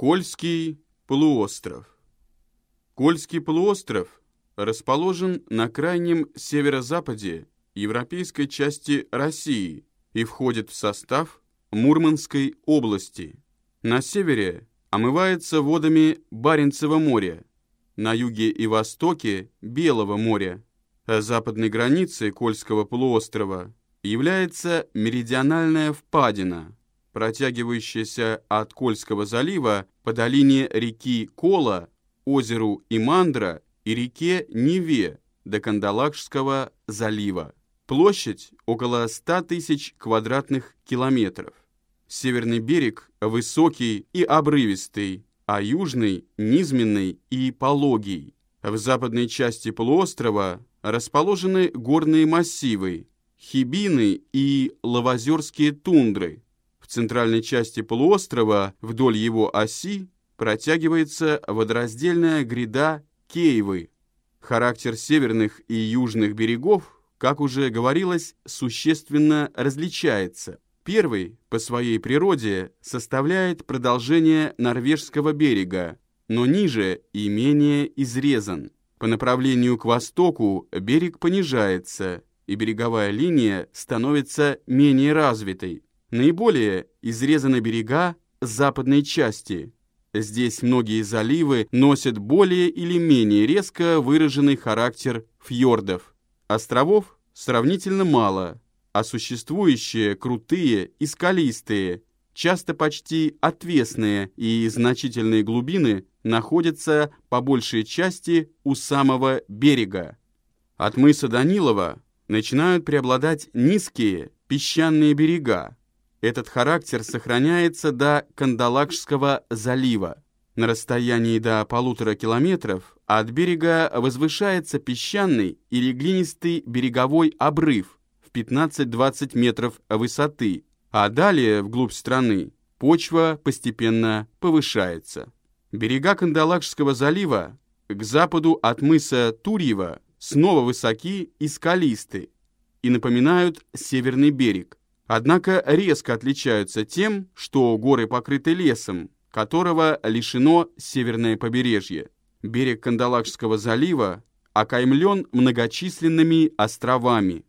Кольский полуостров. Кольский полуостров расположен на крайнем северо-западе европейской части России и входит в состав Мурманской области. На севере омывается водами Баренцева моря, на юге и востоке Белого моря. А западной границей Кольского полуострова является меридиональная впадина – протягивающаяся от Кольского залива по долине реки Кола, озеру Имандра и реке Неве до Кандалакшского залива. Площадь около 100 тысяч квадратных километров. Северный берег высокий и обрывистый, а южный – низменный и пологий. В западной части полуострова расположены горные массивы, хибины и лавозерские тундры – центральной части полуострова вдоль его оси протягивается водораздельная гряда Кейвы. Характер северных и южных берегов, как уже говорилось, существенно различается. Первый по своей природе составляет продолжение норвежского берега, но ниже и менее изрезан. По направлению к востоку берег понижается, и береговая линия становится менее развитой. Наиболее изрезаны берега западной части. Здесь многие заливы носят более или менее резко выраженный характер фьордов. Островов сравнительно мало, а существующие крутые и скалистые, часто почти отвесные и значительные глубины находятся по большей части у самого берега. От мыса Данилова начинают преобладать низкие песчаные берега, этот характер сохраняется до Кандалакшского залива. На расстоянии до полутора километров от берега возвышается песчаный или глинистый береговой обрыв в 15-20 метров высоты, а далее, вглубь страны, почва постепенно повышается. Берега Кандалакшского залива к западу от мыса Турьева снова высоки и скалисты и напоминают северный берег однако резко отличаются тем, что горы покрыты лесом, которого лишено северное побережье. Берег Кандалакшского залива окаймлен многочисленными островами.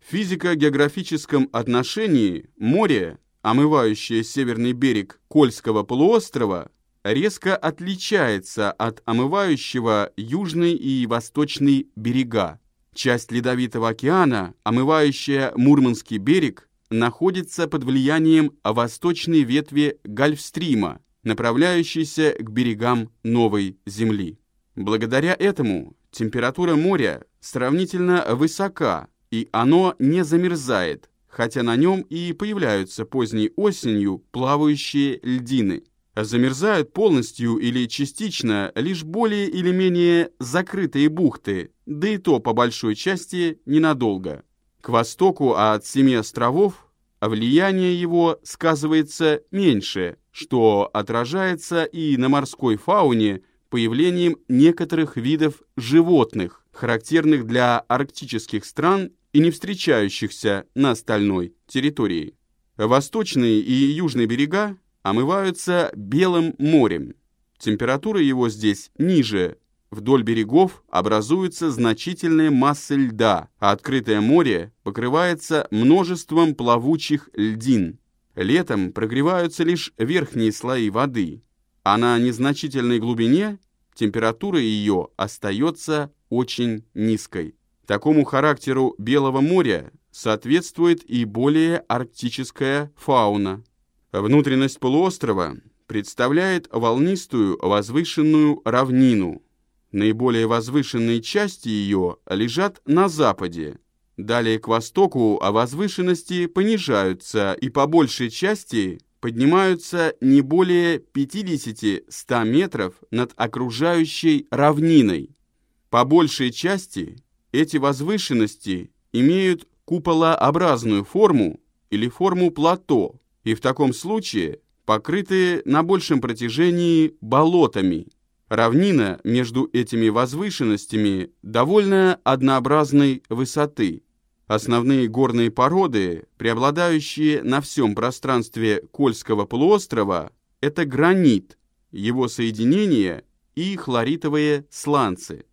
В физико-географическом отношении море, омывающее северный берег Кольского полуострова, резко отличается от омывающего южный и восточный берега. Часть Ледовитого океана, омывающая Мурманский берег, находится под влиянием восточной ветви Гольфстрима, направляющейся к берегам Новой Земли. Благодаря этому температура моря сравнительно высока, и оно не замерзает, хотя на нем и появляются поздней осенью плавающие льдины замерзают полностью или частично лишь более или менее закрытые бухты, да и то по большой части ненадолго. К востоку от семи островов влияние его сказывается меньше, что отражается и на морской фауне появлением некоторых видов животных, характерных для арктических стран и не встречающихся на остальной территории. Восточные и южные берега омываются Белым морем. Температура его здесь ниже. Вдоль берегов образуются значительные массы льда, а открытое море покрывается множеством плавучих льдин. Летом прогреваются лишь верхние слои воды, а на незначительной глубине температура ее остается очень низкой. Такому характеру Белого моря соответствует и более арктическая фауна. Внутренность полуострова представляет волнистую возвышенную равнину. Наиболее возвышенные части ее лежат на западе. Далее к востоку а возвышенности понижаются и по большей части поднимаются не более 50-100 метров над окружающей равниной. По большей части эти возвышенности имеют куполообразную форму или форму плато, и в таком случае покрыты на большем протяжении болотами. Равнина между этими возвышенностями довольно однообразной высоты. Основные горные породы, преобладающие на всем пространстве Кольского полуострова, – это гранит, его соединения и хлоритовые сланцы.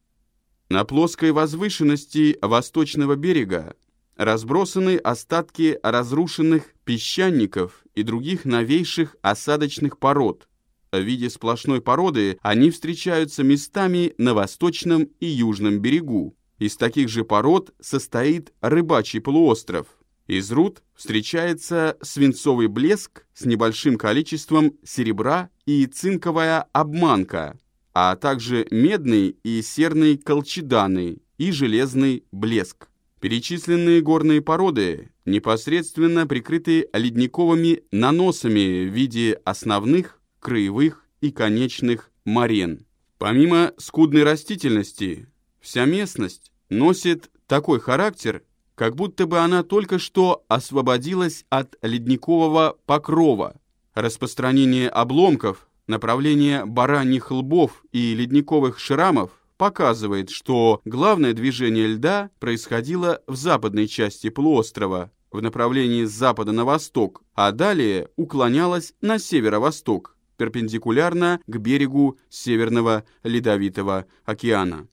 На плоской возвышенности восточного берега разбросаны остатки разрушенных песчаников и других новейших осадочных пород. В виде сплошной породы они встречаются местами на восточном и южном берегу. Из таких же пород состоит рыбачий полуостров. Из руд встречается свинцовый блеск с небольшим количеством серебра и цинковая обманка, а также медный и серный колчеданы и железный блеск. Перечисленные горные породы непосредственно прикрыты ледниковыми наносами в виде основных, краевых и конечных морен. Помимо скудной растительности, вся местность носит такой характер, как будто бы она только что освободилась от ледникового покрова. Распространение обломков, направление бараньих лбов и ледниковых шрамов показывает, что главное движение льда происходило в западной части полуострова, в направлении с запада на восток, а далее уклонялось на северо-восток, перпендикулярно к берегу Северного Ледовитого океана.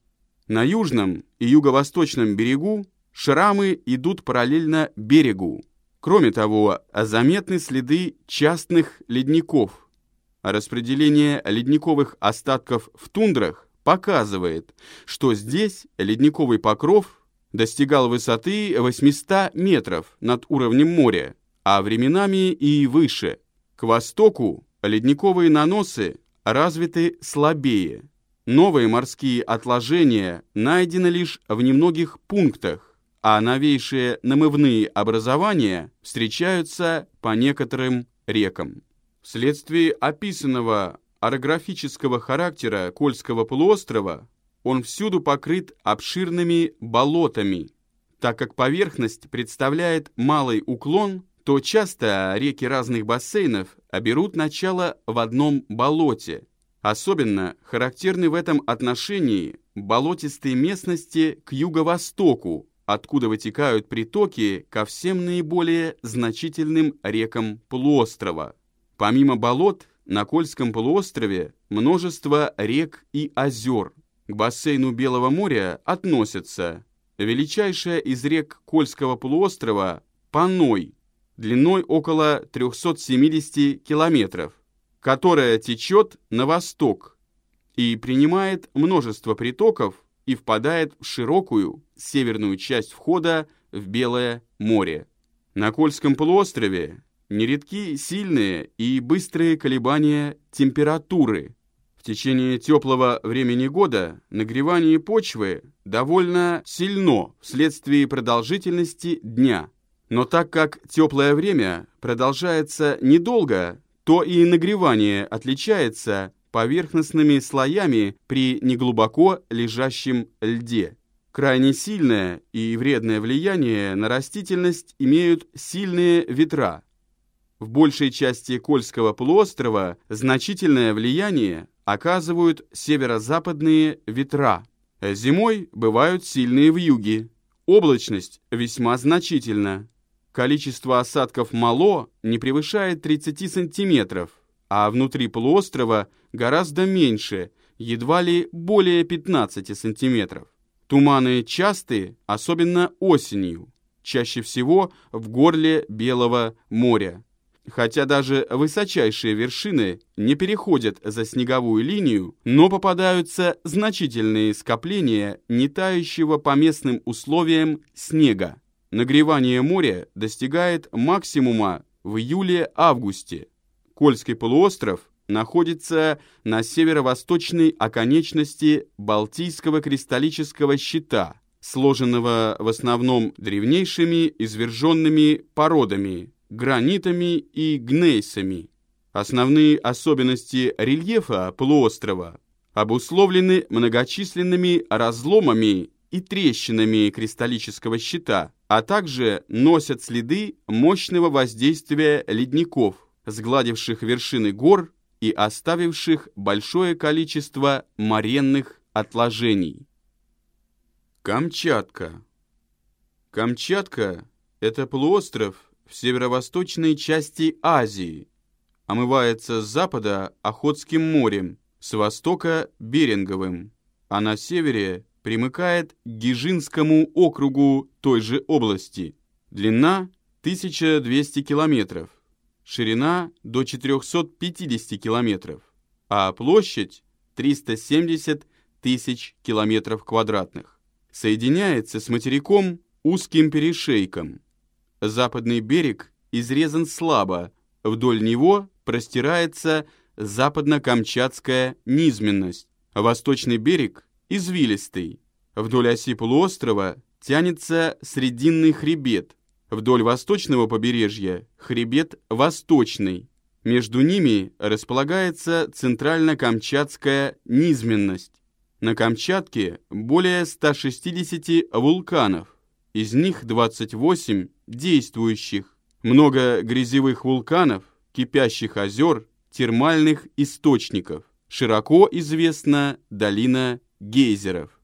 На южном и юго-восточном берегу шрамы идут параллельно берегу. Кроме того, заметны следы частных ледников. Распределение ледниковых остатков в тундрах показывает, что здесь ледниковый покров достигал высоты 800 метров над уровнем моря, а временами и выше. К востоку ледниковые наносы развиты слабее. Новые морские отложения найдены лишь в немногих пунктах, а новейшие намывные образования встречаются по некоторым рекам. Вследствие описанного орографического характера Кольского полуострова он всюду покрыт обширными болотами. Так как поверхность представляет малый уклон, то часто реки разных бассейнов берут начало в одном болоте. Особенно характерны в этом отношении болотистые местности к юго-востоку, откуда вытекают притоки ко всем наиболее значительным рекам полуострова. Помимо болот, на Кольском полуострове множество рек и озер. К бассейну Белого моря относятся величайшая из рек Кольского полуострова Паной, длиной около 370 километров, которая течет на восток и принимает множество притоков и впадает в широкую северную часть входа в Белое море. На Кольском полуострове нередки сильные и быстрые колебания температуры. В течение теплого времени года нагревание почвы довольно сильно вследствие продолжительности дня. Но так как теплое время продолжается недолго, то и нагревание отличается поверхностными слоями при неглубоко лежащем льде. Крайне сильное и вредное влияние на растительность имеют сильные ветра, в большей части Кольского полуострова значительное влияние оказывают северо-западные ветра. Зимой бывают сильные вьюги. Облачность весьма значительна. Количество осадков мало не превышает 30 сантиметров, а внутри полуострова гораздо меньше, едва ли более 15 сантиметров. Туманы часты, особенно осенью, чаще всего в горле Белого моря. Хотя даже высочайшие вершины не переходят за снеговую линию, но попадаются значительные скопления не тающего по местным условиям снега. Нагревание моря достигает максимума в июле-августе. Кольский полуостров находится на северо-восточной оконечности Балтийского кристаллического щита, сложенного в основном древнейшими изверженными породами гранитами и гнейсами. Основные особенности рельефа полуострова обусловлены многочисленными разломами и трещинами кристаллического щита, а также носят следы мощного воздействия ледников, сгладивших вершины гор и оставивших большое количество моренных отложений. Камчатка Камчатка – это полуостров, в северо-восточной части Азии. омывается с запада Охотским морем, с востока – Беринговым, а на севере примыкает к Гижинскому округу той же области. Длина – 1200 километров, ширина – до 450 километров, а площадь – 370 тысяч километров квадратных. Соединяется с материком узким перешейком. Западный берег изрезан слабо, вдоль него простирается западно-камчатская низменность, восточный берег извилистый. Вдоль оси полуострова тянется срединный хребет, вдоль восточного побережья хребет восточный. Между ними располагается центрально-камчатская низменность. На Камчатке более 160 вулканов, из них 28 действующих, много грязевых вулканов, кипящих озер, термальных источников. Широко известна долина гейзеров.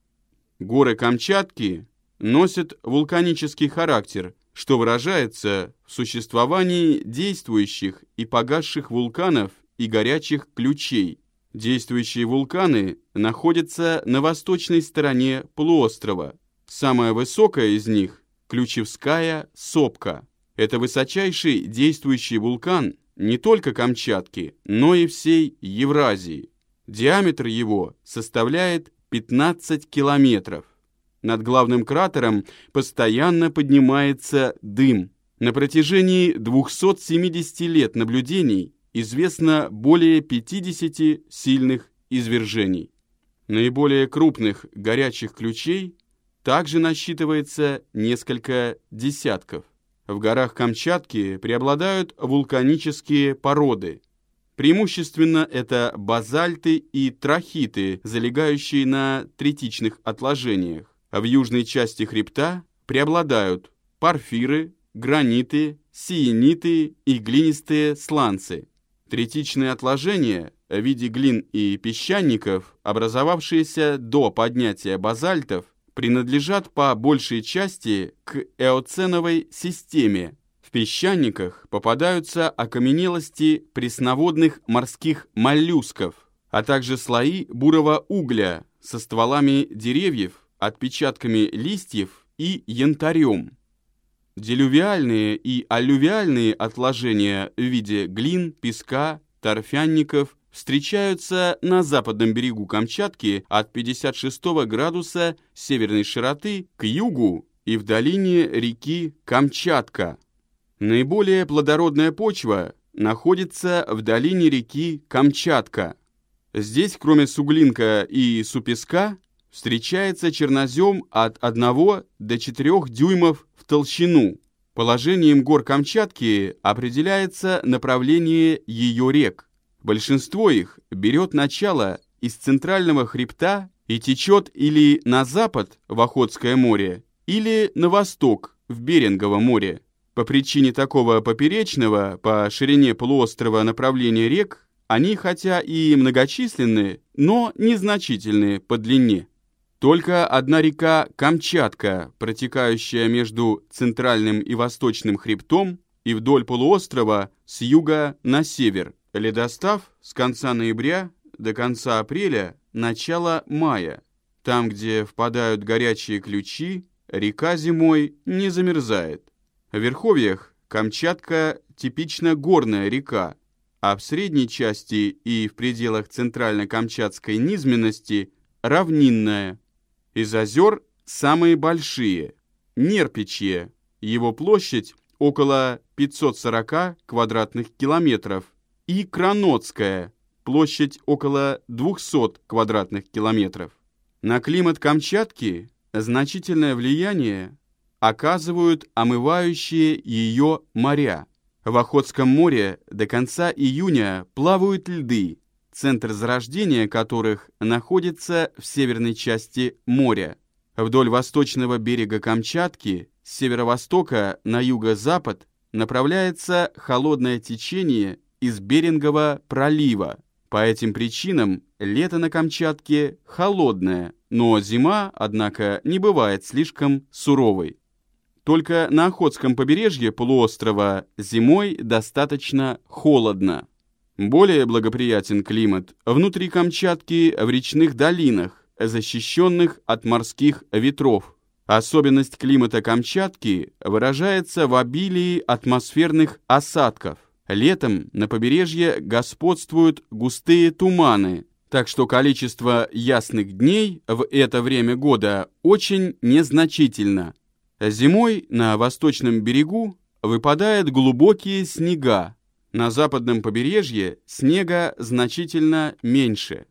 Горы Камчатки носят вулканический характер, что выражается в существовании действующих и погасших вулканов и горячих ключей. Действующие вулканы находятся на восточной стороне полуострова. Самая высокая из них – Ключевская сопка. Это высочайший действующий вулкан не только Камчатки, но и всей Евразии. Диаметр его составляет 15 километров. Над главным кратером постоянно поднимается дым. На протяжении 270 лет наблюдений известно более 50 сильных извержений. Наиболее крупных горячих ключей также насчитывается несколько десятков. В горах Камчатки преобладают вулканические породы. Преимущественно это базальты и трахиты, залегающие на третичных отложениях. А в южной части хребта преобладают порфиры, граниты, сиениты и глинистые сланцы. Третичные отложения в виде глин и песчаников, образовавшиеся до поднятия базальтов, принадлежат по большей части к эоценовой системе. В песчаниках попадаются окаменелости пресноводных морских моллюсков, а также слои бурого угля со стволами деревьев, отпечатками листьев и янтарем. Делювиальные и аллювиальные отложения в виде глин, песка, торфянников встречаются на западном берегу Камчатки от 56 градуса северной широты к югу и в долине реки Камчатка. Наиболее плодородная почва находится в долине реки Камчатка. Здесь, кроме суглинка и супеска, встречается чернозем от 1 до 4 дюймов в толщину. Положением гор Камчатки определяется направление ее рек. Большинство их берет начало из центрального хребта и течет или на запад в Охотское море, или на восток в Берингово море. По причине такого поперечного по ширине полуострова направления рек, они хотя и многочисленны, но незначительны по длине. Только одна река Камчатка, протекающая между центральным и восточным хребтом и вдоль полуострова с юга на север – Ледостав с конца ноября до конца апреля, начало мая. Там, где впадают горячие ключи, река зимой не замерзает. В верховьях Камчатка типично горная река, а в средней части и в пределах центрально-камчатской низменности равнинная. Из озер самые большие – Нерпичье, его площадь около 540 квадратных километров, и Кранотская, площадь около 200 квадратных километров. На климат Камчатки значительное влияние оказывают омывающие ее моря. В Охотском море до конца июня плавают льды, центр зарождения которых находится в северной части моря. Вдоль восточного берега Камчатки с северо-востока на юго-запад направляется холодное течение из Берингового пролива. По этим причинам лето на Камчатке холодное, но зима, однако, не бывает слишком суровой. Только на Охотском побережье полуострова зимой достаточно холодно. Более благоприятен климат внутри Камчатки в речных долинах, защищенных от морских ветров. Особенность климата Камчатки выражается в обилии атмосферных осадков. Летом на побережье господствуют густые туманы, так что количество ясных дней в это время года очень незначительно. Зимой на восточном берегу выпадают глубокие снега, на западном побережье снега значительно меньше.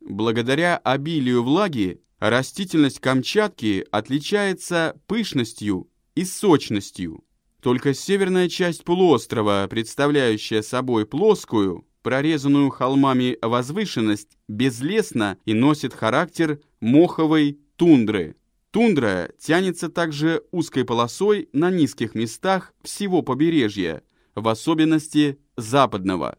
Благодаря обилию влаги растительность Камчатки отличается пышностью и сочностью. Только северная часть полуострова, представляющая собой плоскую, прорезанную холмами возвышенность, безлесна и носит характер моховой тундры. Тундра тянется также узкой полосой на низких местах всего побережья, в особенности западного.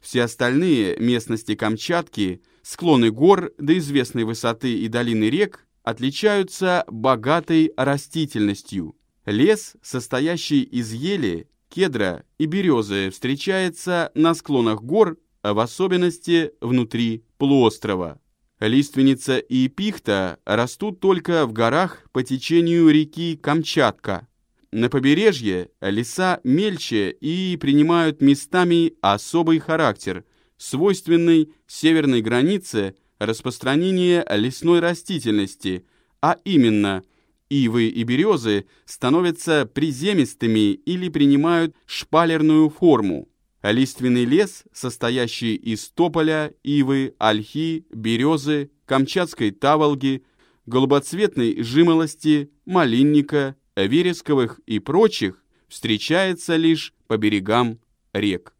Все остальные местности Камчатки, склоны гор до известной высоты и долины рек отличаются богатой растительностью. Лес, состоящий из ели, кедра и березы, встречается на склонах гор, в особенности внутри полуострова. Лиственница и пихта растут только в горах по течению реки Камчатка. На побережье леса мельче и принимают местами особый характер, свойственный северной границе распространения лесной растительности, а именно – Ивы и березы становятся приземистыми или принимают шпалерную форму. Лиственный лес, состоящий из тополя, ивы, ольхи, березы, камчатской таволги, голубоцветной жимолости, малинника, вересковых и прочих, встречается лишь по берегам рек.